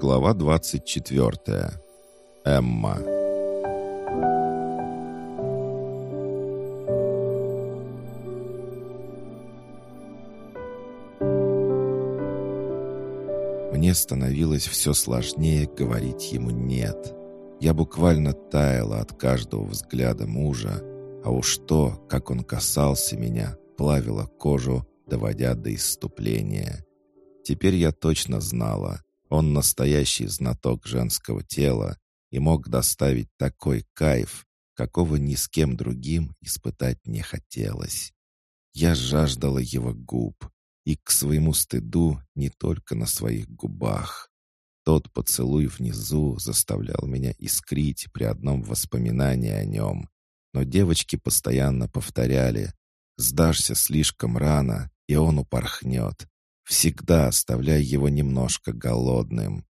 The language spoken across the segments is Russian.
Глава 24. Эмма. Мне становилось все сложнее говорить ему «нет». Я буквально таяла от каждого взгляда мужа, а уж то, как он касался меня, плавило кожу, доводя до исступления. Теперь я точно знала, он настоящий знаток женского тела и мог доставить такой кайф, какого ни с кем другим испытать не хотелось. Я жаждала его губ, и к своему стыду не только на своих губах. Тот поцелуй внизу заставлял меня искрить при одном воспоминании о нем. Но девочки постоянно повторяли «Сдашься слишком рано, и он упорхнет всегда оставляя его немножко голодным.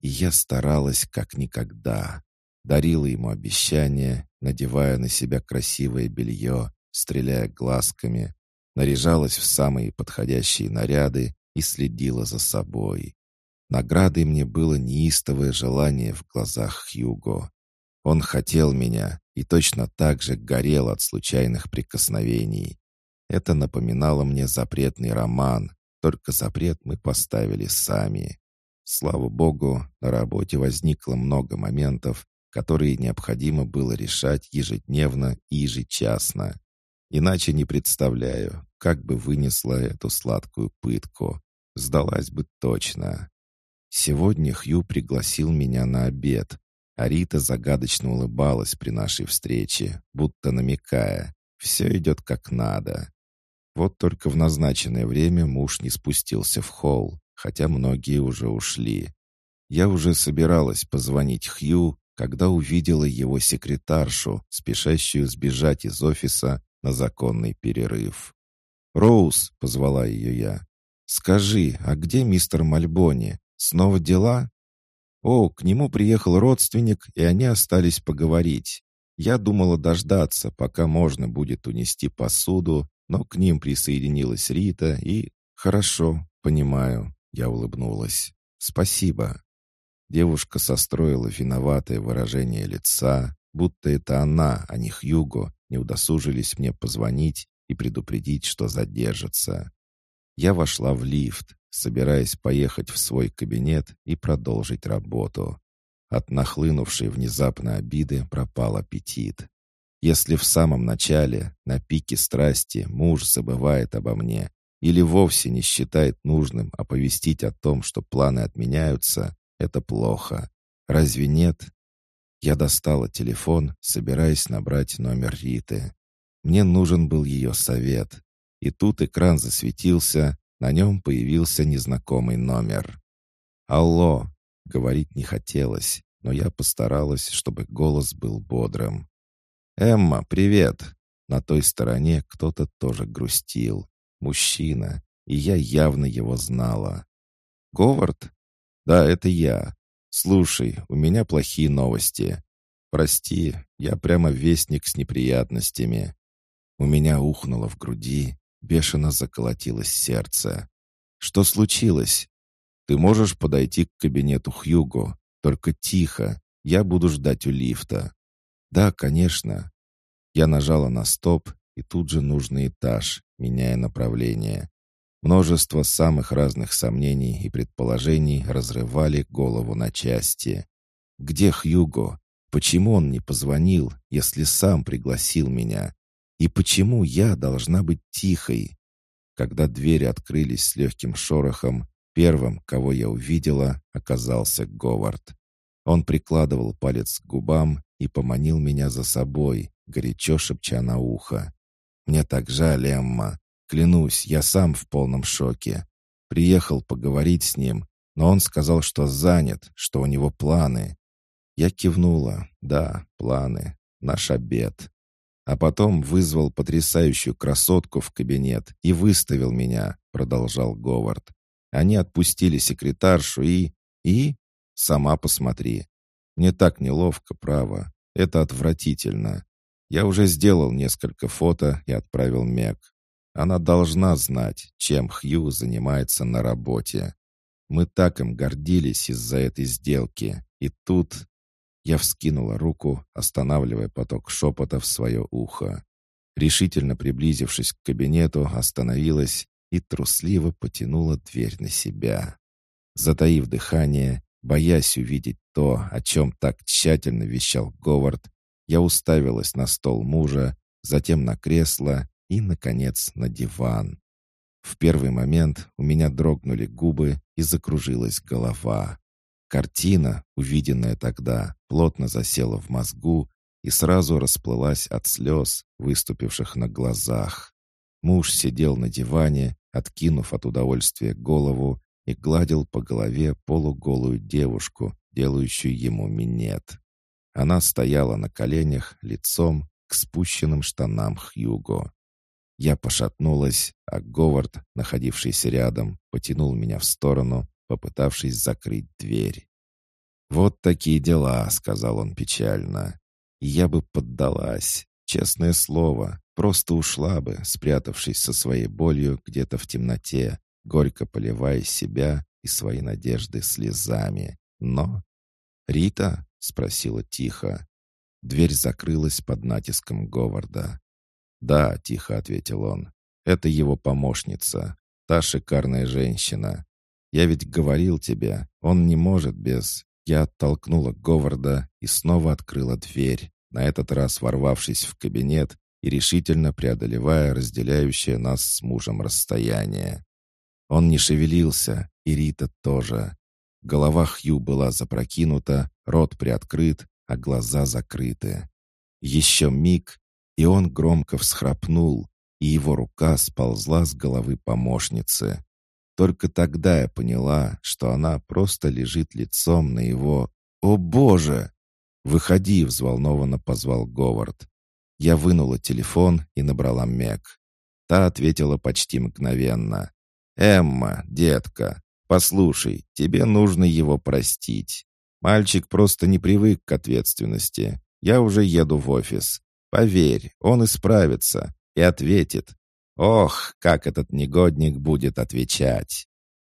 И я старалась как никогда. Дарила ему обещания, надевая на себя красивое белье, стреляя глазками, наряжалась в самые подходящие наряды и следила за собой. Наградой мне было неистовое желание в глазах Хьюго. Он хотел меня и точно так же горел от случайных прикосновений. Это напоминало мне запретный роман, только запрет мы поставили сами. Слава богу, на работе возникло много моментов, которые необходимо было решать ежедневно и ежечасно. Иначе не представляю, как бы вынесла эту сладкую пытку. Сдалась бы точно. Сегодня Хью пригласил меня на обед, а Рита загадочно улыбалась при нашей встрече, будто намекая, все идет как надо. Вот только в назначенное время муж не спустился в холл, хотя многие уже ушли. Я уже собиралась позвонить Хью, когда увидела его секретаршу, спешащую сбежать из офиса на законный перерыв. «Роуз», — позвала ее я, — «скажи, а где мистер Мальбони? Снова дела?» «О, к нему приехал родственник, и они остались поговорить. Я думала дождаться, пока можно будет унести посуду, но к ним присоединилась Рита и... «Хорошо, понимаю», — я улыбнулась. «Спасибо». Девушка состроила виноватое выражение лица, будто это она, а не Хьюго, не удосужились мне позвонить и предупредить, что задержится. Я вошла в лифт, собираясь поехать в свой кабинет и продолжить работу. От нахлынувшей внезапно обиды пропал аппетит. Если в самом начале, на пике страсти, муж забывает обо мне или вовсе не считает нужным оповестить о том, что планы отменяются, это плохо. Разве нет? Я достала телефон, собираясь набрать номер Риты. Мне нужен был ее совет. И тут экран засветился, на нем появился незнакомый номер. «Алло!» — говорить не хотелось, но я постаралась, чтобы голос был бодрым. «Эмма, привет!» На той стороне кто-то тоже грустил. Мужчина, и я явно его знала. «Говард?» «Да, это я. Слушай, у меня плохие новости. Прости, я прямо вестник с неприятностями». У меня ухнуло в груди, бешено заколотилось сердце. «Что случилось?» «Ты можешь подойти к кабинету Хьюго, только тихо, я буду ждать у лифта». «Да, конечно». Я нажала на стоп, и тут же нужный этаж, меняя направление. Множество самых разных сомнений и предположений разрывали голову на части. Где Хьюго? Почему он не позвонил, если сам пригласил меня? И почему я должна быть тихой? Когда двери открылись с легким шорохом, первым, кого я увидела, оказался Говард. Он прикладывал палец к губам и поманил меня за собой, горячо шепча на ухо. «Мне так жаль, Эмма. Клянусь, я сам в полном шоке. Приехал поговорить с ним, но он сказал, что занят, что у него планы. Я кивнула. Да, планы. Наш обед. А потом вызвал потрясающую красотку в кабинет и выставил меня, продолжал Говард. Они отпустили секретаршу и... И? Сама посмотри. Мне так неловко, право. Это отвратительно. Я уже сделал несколько фото и отправил Мэг. Она должна знать, чем Хью занимается на работе. Мы так им гордились из-за этой сделки. И тут... Я вскинула руку, останавливая поток шепота в свое ухо. Решительно приблизившись к кабинету, остановилась и трусливо потянула дверь на себя. Затаив дыхание, боясь увидеть то, о чем так тщательно вещал Говард, я уставилась на стол мужа, затем на кресло и, наконец, на диван. В первый момент у меня дрогнули губы и закружилась голова. Картина, увиденная тогда, плотно засела в мозгу и сразу расплылась от слез, выступивших на глазах. Муж сидел на диване, откинув от удовольствия голову, и гладил по голове полуголую девушку, делающую ему минет. Она стояла на коленях лицом к спущенным штанам Хьюго. Я пошатнулась, а Говард, находившийся рядом, потянул меня в сторону, попытавшись закрыть дверь. «Вот такие дела», — сказал он печально. «Я бы поддалась, честное слово, просто ушла бы, спрятавшись со своей болью где-то в темноте, горько поливая себя и свои надежды слезами. Но «Рита?» — спросила тихо. Дверь закрылась под натиском Говарда. «Да», — тихо ответил он, — «это его помощница, та шикарная женщина. Я ведь говорил тебе, он не может без...» Я оттолкнула Говарда и снова открыла дверь, на этот раз ворвавшись в кабинет и решительно преодолевая разделяющее нас с мужем расстояние. Он не шевелился, и Рита тоже. Голова Хью была запрокинута, рот приоткрыт, а глаза закрыты. Еще миг, и он громко всхрапнул, и его рука сползла с головы помощницы. Только тогда я поняла, что она просто лежит лицом на его... «О, Боже!» «Выходи!» — взволнованно позвал Говард. Я вынула телефон и набрала Мэг. Та ответила почти мгновенно. «Эмма, детка, Послушай, тебе нужно его простить. Мальчик просто не привык к ответственности. Я уже еду в офис. Поверь, он исправится и ответит. Ох, как этот негодник будет отвечать.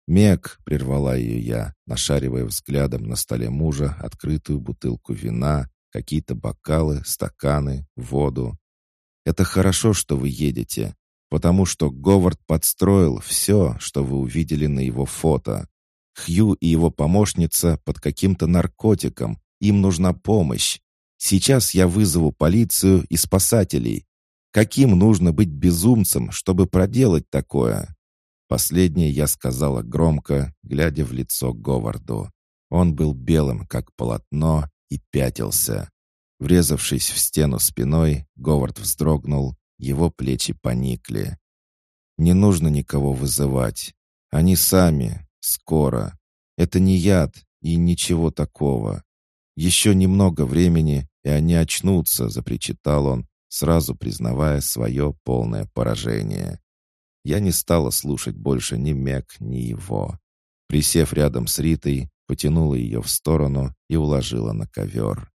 Мек, прервала ее я, нашаривая взглядом на столе мужа открытую бутылку вина, какие-то бокалы, стаканы, воду. Это хорошо, что вы едете потому что Говард подстроил все, что вы увидели на его фото. Хью и его помощница под каким-то наркотиком, им нужна помощь. Сейчас я вызову полицию и спасателей. Каким нужно быть безумцем, чтобы проделать такое?» Последнее я сказала громко, глядя в лицо Говарду. Он был белым, как полотно, и пятился. Врезавшись в стену спиной, Говард вздрогнул его плечи поникли. «Не нужно никого вызывать. Они сами, скоро. Это не яд и ничего такого. Еще немного времени, и они очнутся», — запричитал он, сразу признавая свое полное поражение. Я не стала слушать больше ни Мек, ни его. Присев рядом с Ритой, потянула ее в сторону и уложила на ковер.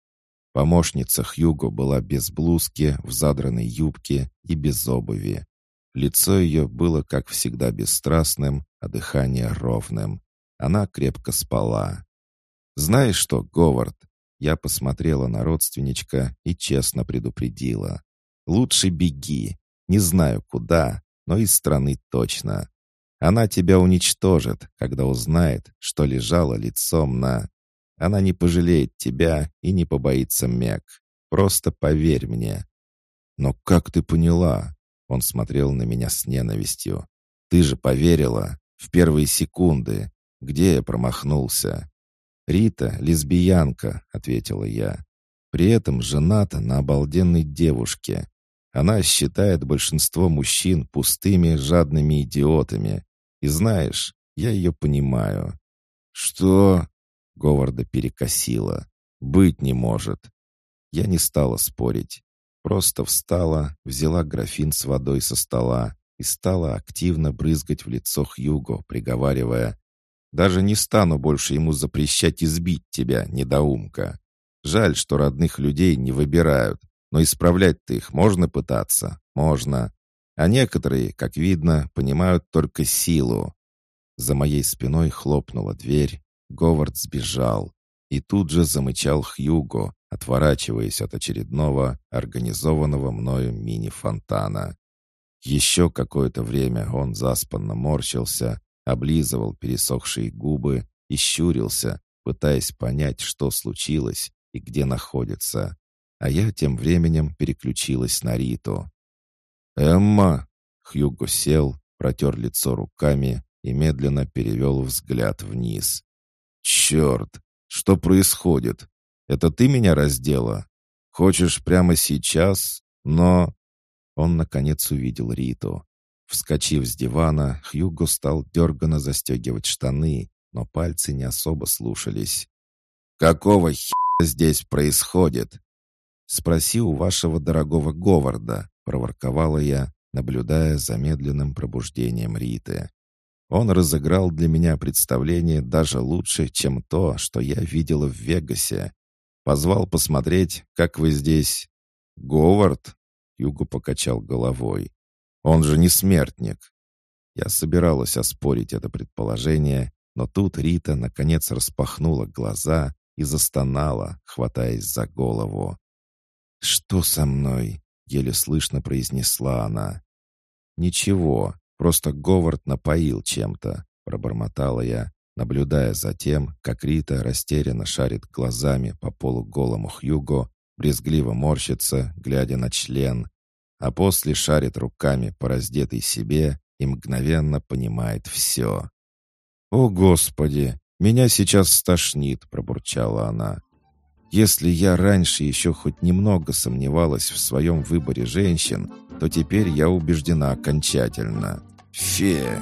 Помощница Хьюго была без блузки, в задранной юбке и без обуви. Лицо ее было, как всегда, бесстрастным, а дыхание ровным. Она крепко спала. «Знаешь что, Говард?» Я посмотрела на родственничка и честно предупредила. «Лучше беги. Не знаю куда, но из страны точно. Она тебя уничтожит, когда узнает, что лежала лицом на... Она не пожалеет тебя и не побоится Мек. Просто поверь мне». «Но как ты поняла?» Он смотрел на меня с ненавистью. «Ты же поверила. В первые секунды. Где я промахнулся?» «Рита — лесбиянка», — ответила я. «При этом жената на обалденной девушке. Она считает большинство мужчин пустыми, жадными идиотами. И знаешь, я ее понимаю». «Что?» Говарда перекосила. «Быть не может». Я не стала спорить. Просто встала, взяла графин с водой со стола и стала активно брызгать в лицо Хьюго, приговаривая «Даже не стану больше ему запрещать избить тебя, недоумка. Жаль, что родных людей не выбирают, но исправлять-то их можно пытаться, можно. А некоторые, как видно, понимают только силу. За моей спиной хлопнула дверь, Говард сбежал. И тут же замычал Хьюго, отворачиваясь от очередного, организованного мною мини-фонтана. Еще какое-то время он заспанно морщился, облизывал пересохшие губы и щурился, пытаясь понять, что случилось и где находится. А я тем временем переключилась на Риту. «Эмма!» — Хьюго сел, протер лицо руками и медленно перевел взгляд вниз. «Черт! Что происходит? Это ты меня раздела? Хочешь прямо сейчас? Но...» Он, наконец, увидел Риту. Вскочив с дивана, Хьюго стал дерганно застегивать штаны, но пальцы не особо слушались. «Какого хера здесь происходит?» «Спроси у вашего дорогого Говарда», — проворковала я, наблюдая за медленным пробуждением Риты. Он разыграл для меня представление даже лучше, чем то, что я видела в Вегасе. Позвал посмотреть, как вы здесь... «Говард?» — Юго покачал головой. «Он же не смертник». Я собиралась оспорить это предположение, но тут Рита наконец распахнула глаза и застонала, хватаясь за голову. «Что со мной?» — еле слышно произнесла она. «Ничего, просто Говард напоил чем-то», — пробормотала я, наблюдая за тем, как Рита растерянно шарит глазами по полуголому Хьюго, брезгливо морщится, глядя на член, а после шарит руками по раздетой себе и мгновенно понимает все. «О, Господи! Меня сейчас стошнит!» — пробурчала она. «Если я раньше еще хоть немного сомневалась в своем выборе женщин, то теперь я убеждена окончательно. Фе!»